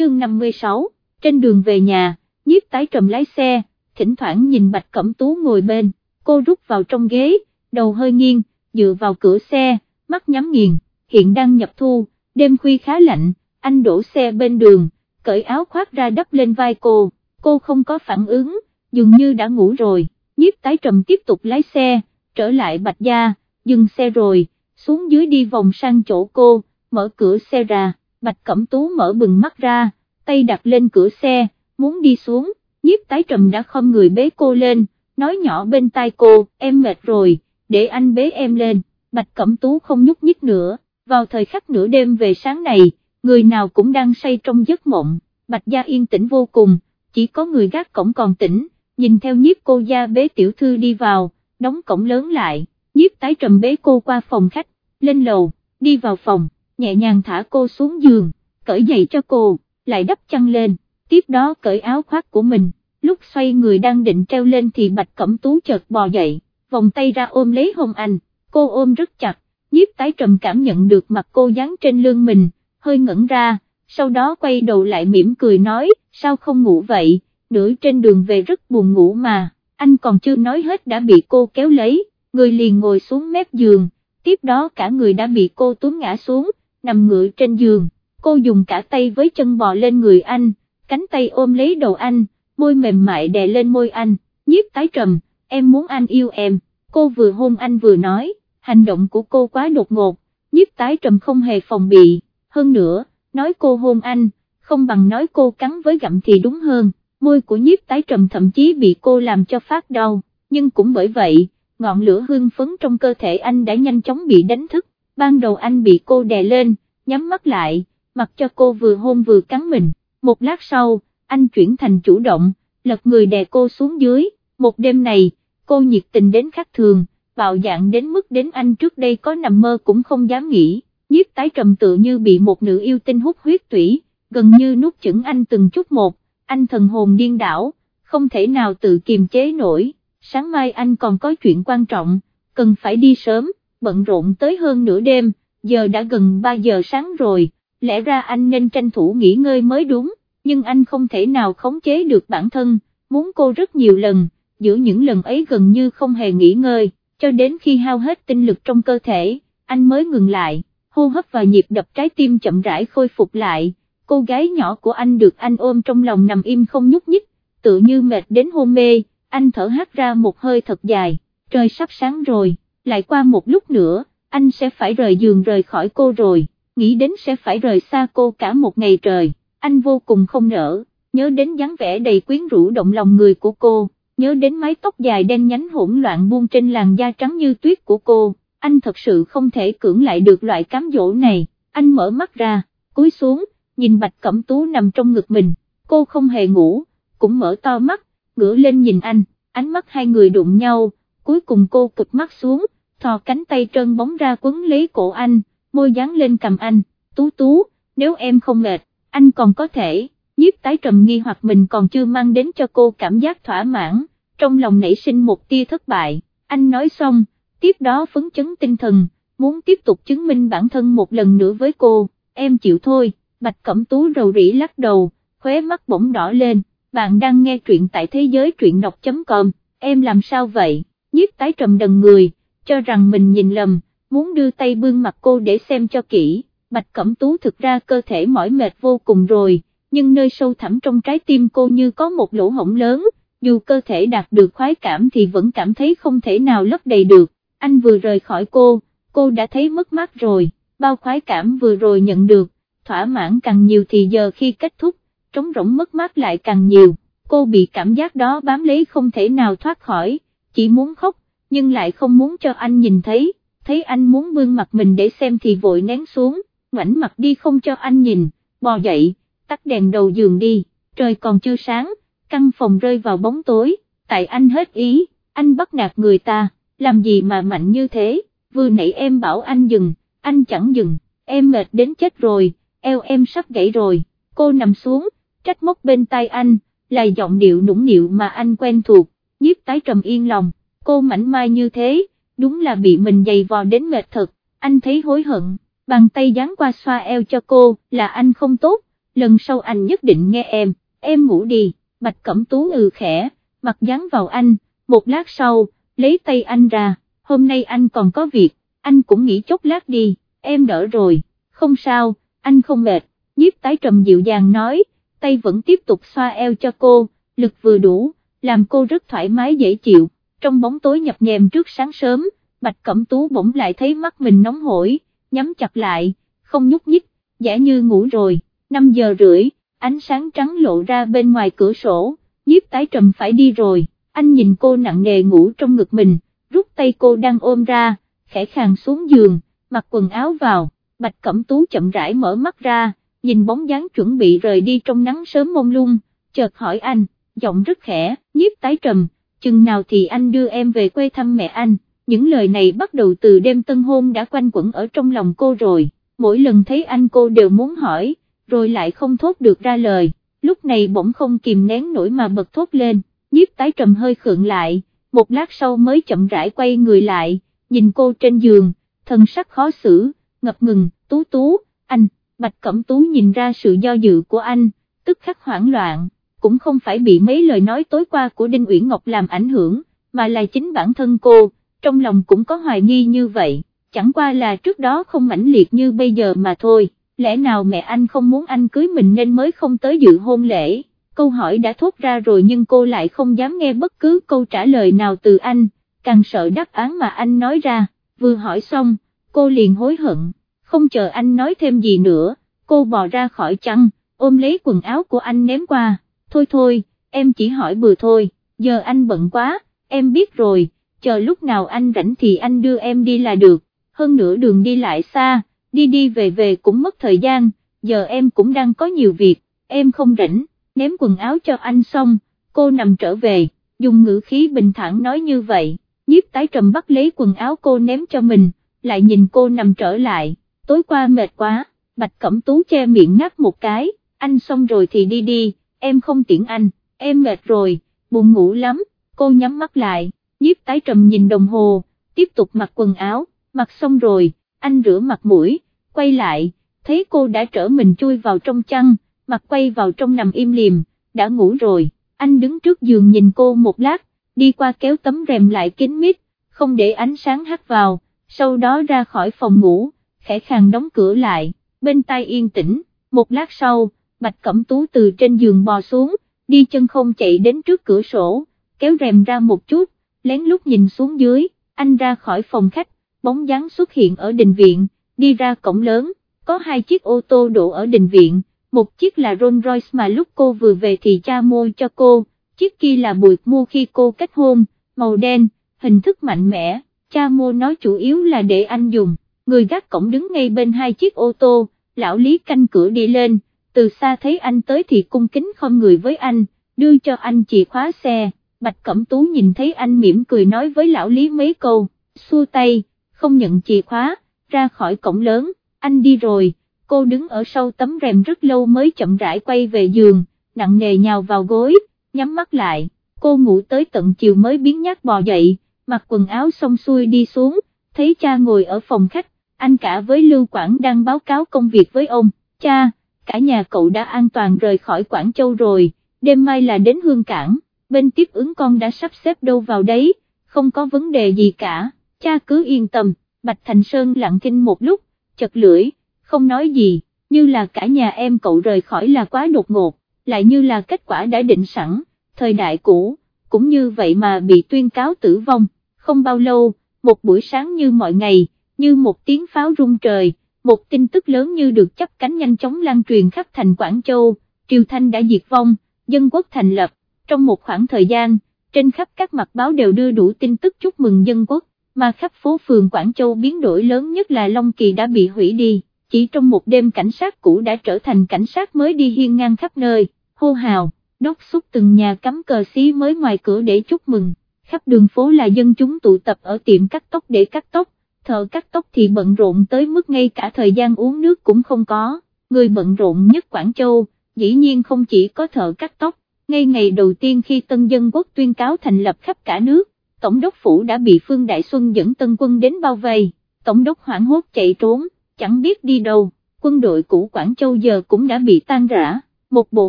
chương 56, trên đường về nhà, nhiếp tái trầm lái xe, thỉnh thoảng nhìn Bạch Cẩm Tú ngồi bên, cô rút vào trong ghế, đầu hơi nghiêng, dựa vào cửa xe, mắt nhắm nghiền, hiện đang nhập thu, đêm khuya khá lạnh, anh đổ xe bên đường, cởi áo khoác ra đắp lên vai cô, cô không có phản ứng, dường như đã ngủ rồi, nhiếp tái trầm tiếp tục lái xe, trở lại Bạch Gia, dừng xe rồi, xuống dưới đi vòng sang chỗ cô, mở cửa xe ra, Bạch Cẩm Tú mở bừng mắt ra, tay đặt lên cửa xe, muốn đi xuống, nhiếp tái trầm đã không người bế cô lên, nói nhỏ bên tai cô, em mệt rồi, để anh bế em lên, Bạch Cẩm Tú không nhúc nhích nữa, vào thời khắc nửa đêm về sáng này, người nào cũng đang say trong giấc mộng, Bạch Gia yên tĩnh vô cùng, chỉ có người gác cổng còn tỉnh, nhìn theo nhiếp cô gia bế tiểu thư đi vào, đóng cổng lớn lại, nhiếp tái trầm bế cô qua phòng khách, lên lầu, đi vào phòng, nhẹ nhàng thả cô xuống giường, cởi giày cho cô, lại đắp chăn lên, tiếp đó cởi áo khoác của mình, lúc xoay người đang định treo lên thì Bạch Cẩm Tú chợt bò dậy, vòng tay ra ôm lấy hông anh, cô ôm rất chặt, nhiếp tái trầm cảm nhận được mặt cô dán trên lưng mình, hơi ngẩn ra, sau đó quay đầu lại mỉm cười nói, sao không ngủ vậy, nửa trên đường về rất buồn ngủ mà, anh còn chưa nói hết đã bị cô kéo lấy, người liền ngồi xuống mép giường, tiếp đó cả người đã bị cô túm ngã xuống, nằm ngựa trên giường, cô dùng cả tay với chân bò lên người anh, cánh tay ôm lấy đầu anh, môi mềm mại đè lên môi anh, nhiếp tái trầm, em muốn anh yêu em, cô vừa hôn anh vừa nói, hành động của cô quá đột ngột, nhiếp tái trầm không hề phòng bị, hơn nữa, nói cô hôn anh, không bằng nói cô cắn với gặm thì đúng hơn, môi của nhiếp tái trầm thậm chí bị cô làm cho phát đau, nhưng cũng bởi vậy, ngọn lửa hương phấn trong cơ thể anh đã nhanh chóng bị đánh thức, ban đầu anh bị cô đè lên, nhắm mắt lại, mặc cho cô vừa hôn vừa cắn mình, một lát sau, anh chuyển thành chủ động, lật người đè cô xuống dưới, một đêm này, cô nhiệt tình đến khác thường, bạo dạng đến mức đến anh trước đây có nằm mơ cũng không dám nghĩ, nhiếp tái trầm tự như bị một nữ yêu tinh hút huyết tủy, gần như nuốt chửng anh từng chút một, anh thần hồn điên đảo, không thể nào tự kiềm chế nổi, sáng mai anh còn có chuyện quan trọng, cần phải đi sớm, bận rộn tới hơn nửa đêm, giờ đã gần 3 giờ sáng rồi, lẽ ra anh nên tranh thủ nghỉ ngơi mới đúng, nhưng anh không thể nào khống chế được bản thân, muốn cô rất nhiều lần, giữa những lần ấy gần như không hề nghỉ ngơi, cho đến khi hao hết tinh lực trong cơ thể, anh mới ngừng lại, hô hấp và nhịp đập trái tim chậm rãi khôi phục lại, cô gái nhỏ của anh được anh ôm trong lòng nằm im không nhúc nhích, tự như mệt đến hôn mê, anh thở hát ra một hơi thật dài, trời sắp sáng rồi, lại qua một lúc nữa, anh sẽ phải rời giường rời khỏi cô rồi, nghĩ đến sẽ phải rời xa cô cả một ngày trời, anh vô cùng không nỡ, nhớ đến dáng vẻ đầy quyến rũ động lòng người của cô, nhớ đến mái tóc dài đen nhánh hỗn loạn buông trên làn da trắng như tuyết của cô, anh thật sự không thể cưỡng lại được loại cám dỗ này, anh mở mắt ra, cúi xuống, nhìn Bạch Cẩm Tú nằm trong ngực mình, cô không hề ngủ, cũng mở to mắt, ngửa lên nhìn anh, ánh mắt hai người đụng nhau, cuối cùng cô cực mắt xuống, thò cánh tay trơn bóng ra quấn lấy cổ anh, môi dán lên cầm anh, tú tú, nếu em không mệt, anh còn có thể, nhiếp tái trầm nghi hoặc mình còn chưa mang đến cho cô cảm giác thỏa mãn, trong lòng nảy sinh một tia thất bại, anh nói xong, tiếp đó phấn chấn tinh thần, muốn tiếp tục chứng minh bản thân một lần nữa với cô, em chịu thôi, bạch cẩm tú rầu rĩ lắc đầu, khóe mắt bỗng đỏ lên, bạn đang nghe truyện tại thế giới truyện đọc.com, em làm sao vậy, nhiếp tái trầm đần người, cho rằng mình nhìn lầm, muốn đưa tay bương mặt cô để xem cho kỹ, bạch cẩm tú thực ra cơ thể mỏi mệt vô cùng rồi, nhưng nơi sâu thẳm trong trái tim cô như có một lỗ hổng lớn, dù cơ thể đạt được khoái cảm thì vẫn cảm thấy không thể nào lấp đầy được, anh vừa rời khỏi cô, cô đã thấy mất mát rồi, bao khoái cảm vừa rồi nhận được, thỏa mãn càng nhiều thì giờ khi kết thúc, trống rỗng mất mát lại càng nhiều, cô bị cảm giác đó bám lấy không thể nào thoát khỏi, chỉ muốn khóc, nhưng lại không muốn cho anh nhìn thấy, thấy anh muốn bương mặt mình để xem thì vội nén xuống, ngoảnh mặt đi không cho anh nhìn, bò dậy, tắt đèn đầu giường đi, trời còn chưa sáng, căn phòng rơi vào bóng tối, tại anh hết ý, anh bắt nạt người ta, làm gì mà mạnh như thế, vừa nãy em bảo anh dừng, anh chẳng dừng, em mệt đến chết rồi, eo em sắp gãy rồi, cô nằm xuống, trách móc bên tay anh, là giọng điệu nũng nịu mà anh quen thuộc, nhiếp tái trầm yên lòng, cô mảnh mai như thế, đúng là bị mình giày vò đến mệt thật, anh thấy hối hận, bàn tay dán qua xoa eo cho cô, là anh không tốt, lần sau anh nhất định nghe em, em ngủ đi, Bạch Cẩm Tú ừ khẽ, mặt dán vào anh, một lát sau, lấy tay anh ra, hôm nay anh còn có việc, anh cũng nghỉ chốc lát đi, em đỡ rồi, không sao, anh không mệt, nhiếp tái trầm dịu dàng nói, tay vẫn tiếp tục xoa eo cho cô, lực vừa đủ, làm cô rất thoải mái dễ chịu, trong bóng tối nhập nhèm trước sáng sớm, Bạch Cẩm Tú bỗng lại thấy mắt mình nóng hổi, nhắm chặt lại, không nhúc nhích, giả như ngủ rồi, 5 giờ rưỡi, ánh sáng trắng lộ ra bên ngoài cửa sổ, nhiếp tái trầm phải đi rồi, anh nhìn cô nặng nề ngủ trong ngực mình, rút tay cô đang ôm ra, khẽ khàng xuống giường, mặc quần áo vào, Bạch Cẩm Tú chậm rãi mở mắt ra, nhìn bóng dáng chuẩn bị rời đi trong nắng sớm mông lung, chợt hỏi anh, giọng rất khẽ, nhiếp tái trầm, chừng nào thì anh đưa em về quê thăm mẹ anh, những lời này bắt đầu từ đêm tân hôn đã quanh quẩn ở trong lòng cô rồi, mỗi lần thấy anh cô đều muốn hỏi, rồi lại không thốt được ra lời, lúc này bỗng không kìm nén nổi mà bật thốt lên, nhiếp tái trầm hơi khượng lại, một lát sau mới chậm rãi quay người lại, nhìn cô trên giường, thần sắc khó xử, ngập ngừng, tú tú, anh, Bạch Cẩm Tú nhìn ra sự do dự của anh, tức khắc hoảng loạn, cũng không phải bị mấy lời nói tối qua của Đinh Uyển Ngọc làm ảnh hưởng, mà là chính bản thân cô, trong lòng cũng có hoài nghi như vậy, chẳng qua là trước đó không mãnh liệt như bây giờ mà thôi, lẽ nào mẹ anh không muốn anh cưới mình nên mới không tới dự hôn lễ, câu hỏi đã thốt ra rồi nhưng cô lại không dám nghe bất cứ câu trả lời nào từ anh, càng sợ đáp án mà anh nói ra, vừa hỏi xong, cô liền hối hận, không chờ anh nói thêm gì nữa, cô bò ra khỏi chăn, ôm lấy quần áo của anh ném qua, thôi thôi, em chỉ hỏi bừa thôi, giờ anh bận quá, em biết rồi, chờ lúc nào anh rảnh thì anh đưa em đi là được, hơn nữa đường đi lại xa, đi đi về về cũng mất thời gian, giờ em cũng đang có nhiều việc, em không rảnh, ném quần áo cho anh xong, cô nằm trở về, dùng ngữ khí bình thản nói như vậy, nhiếp tái trầm bắt lấy quần áo cô ném cho mình, lại nhìn cô nằm trở lại, tối qua mệt quá, bạch cẩm tú che miệng ngáp một cái, anh xong rồi thì đi đi, em không tiễn anh, em mệt rồi, buồn ngủ lắm, cô nhắm mắt lại, nhiếp tái trầm nhìn đồng hồ, tiếp tục mặc quần áo, mặc xong rồi, anh rửa mặt mũi, quay lại, thấy cô đã trở mình chui vào trong chăn, mặt quay vào trong nằm im liềm, đã ngủ rồi, anh đứng trước giường nhìn cô một lát, đi qua kéo tấm rèm lại kín mít, không để ánh sáng hắt vào, sau đó ra khỏi phòng ngủ, khẽ khàng đóng cửa lại, bên tai yên tĩnh, một lát sau, Bạch Cẩm Tú từ trên giường bò xuống, đi chân không chạy đến trước cửa sổ, kéo rèm ra một chút, lén lút nhìn xuống dưới, anh ra khỏi phòng khách, bóng dáng xuất hiện ở đình viện, đi ra cổng lớn, có hai chiếc ô tô đổ ở đình viện, một chiếc là Rolls Royce mà lúc cô vừa về thì cha mua cho cô, chiếc kia là bùi mua khi cô kết hôn, màu đen, hình thức mạnh mẽ, cha mua nó chủ yếu là để anh dùng, người gác cổng đứng ngay bên hai chiếc ô tô, lão Lý canh cửa đi lên, từ xa thấy anh tới thì cung kính không người với anh, đưa cho anh chìa khóa xe, Bạch Cẩm Tú nhìn thấy anh mỉm cười nói với lão Lý mấy câu, xua tay, không nhận chìa khóa, ra khỏi cổng lớn, anh đi rồi, cô đứng ở sau tấm rèm rất lâu mới chậm rãi quay về giường, nặng nề nhào vào gối, nhắm mắt lại, cô ngủ tới tận chiều mới biến nhát bò dậy, mặc quần áo xong xuôi đi xuống, thấy cha ngồi ở phòng khách, anh cả với Lưu Quảng đang báo cáo công việc với ông, cha, cả nhà cậu đã an toàn rời khỏi Quảng Châu rồi, đêm mai là đến Hương Cảng, bên tiếp ứng con đã sắp xếp đâu vào đấy, không có vấn đề gì cả, cha cứ yên tâm, Bạch Thành Sơn lặng kinh một lúc, chật lưỡi, không nói gì, như là cả nhà em cậu rời khỏi là quá đột ngột, lại như là kết quả đã định sẵn, thời đại cũ, cũng như vậy mà bị tuyên cáo tử vong, không bao lâu, một buổi sáng như mọi ngày, như một tiếng pháo rung trời, một tin tức lớn như được chấp cánh nhanh chóng lan truyền khắp thành Quảng Châu, Triều Thanh đã diệt vong, dân quốc thành lập, trong một khoảng thời gian, trên khắp các mặt báo đều đưa đủ tin tức chúc mừng dân quốc, mà khắp phố phường Quảng Châu biến đổi lớn nhất là Long Kỳ đã bị hủy đi, chỉ trong một đêm cảnh sát cũ đã trở thành cảnh sát mới đi hiên ngang khắp nơi, hô hào, đốt xúc từng nhà cắm cờ xí mới ngoài cửa để chúc mừng, khắp đường phố là dân chúng tụ tập ở tiệm cắt tóc để cắt tóc, thợ cắt tóc thì bận rộn tới mức ngay cả thời gian uống nước cũng không có, người bận rộn nhất Quảng Châu, dĩ nhiên không chỉ có thợ cắt tóc, ngay ngày đầu tiên khi Tân Dân Quốc tuyên cáo thành lập khắp cả nước, Tổng đốc Phủ đã bị Phương Đại Xuân dẫn Tân quân đến bao vây, Tổng đốc hoảng hốt chạy trốn, chẳng biết đi đâu, quân đội cũ Quảng Châu giờ cũng đã bị tan rã, một bộ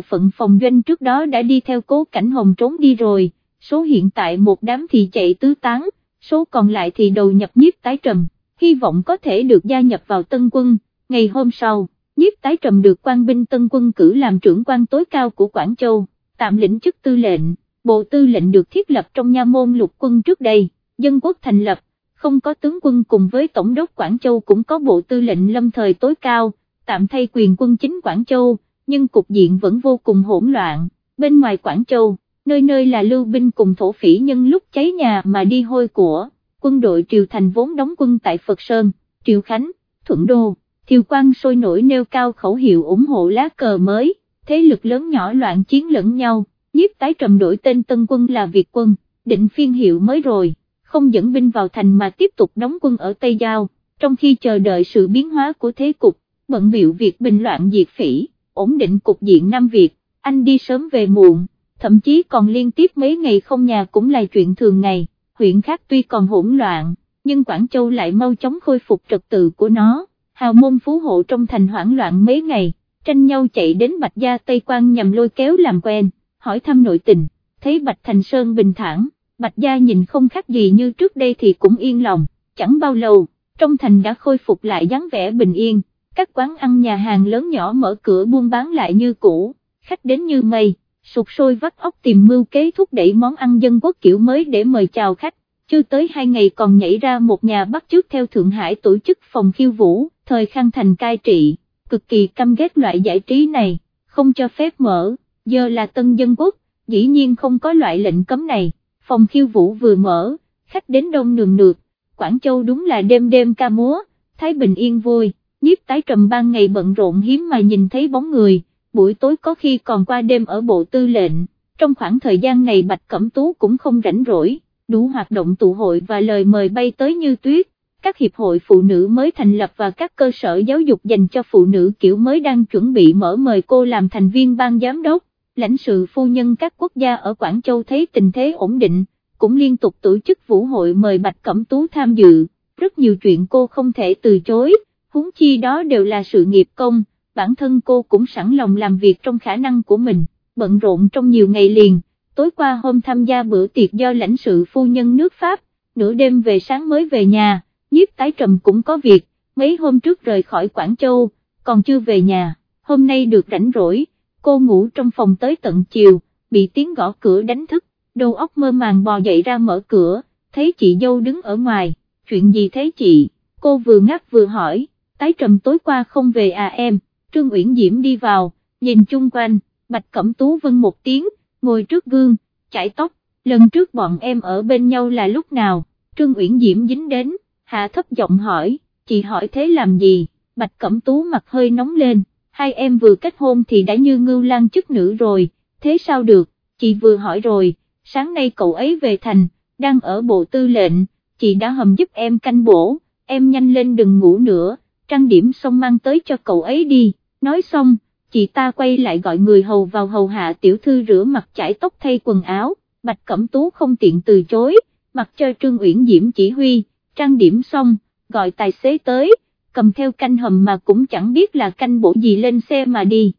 phận phòng doanh trước đó đã đi theo cố cảnh hồng trốn đi rồi, số hiện tại một đám thì chạy tứ tán, số còn lại thì đầu nhập nhiếp tái trầm, hy vọng có thể được gia nhập vào tân quân, ngày hôm sau, nhiếp tái trầm được quan binh tân quân cử làm trưởng quan tối cao của Quảng Châu, tạm lĩnh chức tư lệnh, bộ tư lệnh được thiết lập trong nha môn lục quân trước đây, dân quốc thành lập, không có tướng quân cùng với Tổng đốc Quảng Châu cũng có bộ tư lệnh lâm thời tối cao, tạm thay quyền quân chính Quảng Châu, nhưng cục diện vẫn vô cùng hỗn loạn, bên ngoài Quảng Châu, nơi nơi là lưu binh cùng thổ phỉ nhân lúc cháy nhà mà đi hôi của, quân đội Triều Thành vốn đóng quân tại Phật Sơn, Triều Khánh, Thuận Đô, Thiều Quang sôi nổi nêu cao khẩu hiệu ủng hộ lá cờ mới, thế lực lớn nhỏ loạn chiến lẫn nhau, nhiếp tái trầm đổi tên tân quân là Việt quân, định phiên hiệu mới rồi, không dẫn binh vào thành mà tiếp tục đóng quân ở Tây Giao, trong khi chờ đợi sự biến hóa của thế cục, bận biểu việc bình loạn diệt phỉ, ổn định cục diện Nam Việt, anh đi sớm về muộn, thậm chí còn liên tiếp mấy ngày không nhà cũng là chuyện thường ngày, huyện khác tuy còn hỗn loạn, nhưng Quảng Châu lại mau chóng khôi phục trật tự của nó, hào môn phú hộ trong thành hoảng loạn mấy ngày, tranh nhau chạy đến Bạch Gia Tây Quan nhằm lôi kéo làm quen, hỏi thăm nội tình, thấy Bạch Thành Sơn bình thản, Bạch Gia nhìn không khác gì như trước đây thì cũng yên lòng, chẳng bao lâu, trong thành đã khôi phục lại dáng vẻ bình yên, các quán ăn nhà hàng lớn nhỏ mở cửa buôn bán lại như cũ, khách đến như mây, sụp sôi vắt óc tìm mưu kế thúc đẩy món ăn dân quốc kiểu mới để mời chào khách, chưa tới hai ngày còn nhảy ra một nhà bắt chước theo Thượng Hải tổ chức phòng khiêu vũ, thời khang thành cai trị, cực kỳ căm ghét loại giải trí này, không cho phép mở, giờ là tân dân quốc, dĩ nhiên không có loại lệnh cấm này, phòng khiêu vũ vừa mở, khách đến đông nườm nượp, Quảng Châu đúng là đêm đêm ca múa, Thái Bình yên vui, nhiếp tái trầm ban ngày bận rộn hiếm mà nhìn thấy bóng người, buổi tối có khi còn qua đêm ở bộ tư lệnh, trong khoảng thời gian này Bạch Cẩm Tú cũng không rảnh rỗi, đủ hoạt động tụ hội và lời mời bay tới như tuyết, các hiệp hội phụ nữ mới thành lập và các cơ sở giáo dục dành cho phụ nữ kiểu mới đang chuẩn bị mở mời cô làm thành viên ban giám đốc, lãnh sự phu nhân các quốc gia ở Quảng Châu thấy tình thế ổn định, cũng liên tục tổ chức vũ hội mời Bạch Cẩm Tú tham dự, rất nhiều chuyện cô không thể từ chối, huống chi đó đều là sự nghiệp công, bản thân cô cũng sẵn lòng làm việc trong khả năng của mình, bận rộn trong nhiều ngày liền, tối qua hôm tham gia bữa tiệc do lãnh sự phu nhân nước Pháp, nửa đêm về sáng mới về nhà, nhiếp tái trầm cũng có việc, mấy hôm trước rời khỏi Quảng Châu, còn chưa về nhà, hôm nay được rảnh rỗi, cô ngủ trong phòng tới tận chiều, bị tiếng gõ cửa đánh thức, đầu óc mơ màng bò dậy ra mở cửa, thấy chị dâu đứng ở ngoài, chuyện gì thế chị, cô vừa ngáp vừa hỏi, tái trầm tối qua không về à em, Trương Uyển Diễm đi vào, nhìn chung quanh, Bạch Cẩm Tú vân một tiếng, ngồi trước gương, chải tóc, lần trước bọn em ở bên nhau là lúc nào, Trương Uyển Diễm dính đến, hạ thấp giọng hỏi, chị hỏi thế làm gì, Bạch Cẩm Tú mặt hơi nóng lên, hai em vừa kết hôn thì đã như ngưu lan chức nữ rồi, thế sao được, chị vừa hỏi rồi, sáng nay cậu ấy về thành, đang ở bộ tư lệnh, chị đã hầm giúp em canh bổ, em nhanh lên đừng ngủ nữa, trang điểm xong mang tới cho cậu ấy đi, nói xong, chị ta quay lại gọi người hầu vào hầu hạ tiểu thư rửa mặt chải tóc thay quần áo, Bạch Cẩm Tú không tiện từ chối, mặc cho Trương Uyển Diễm chỉ huy, trang điểm xong, gọi tài xế tới, cầm theo canh hầm mà cũng chẳng biết là canh bộ gì lên xe mà đi.